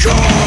Control!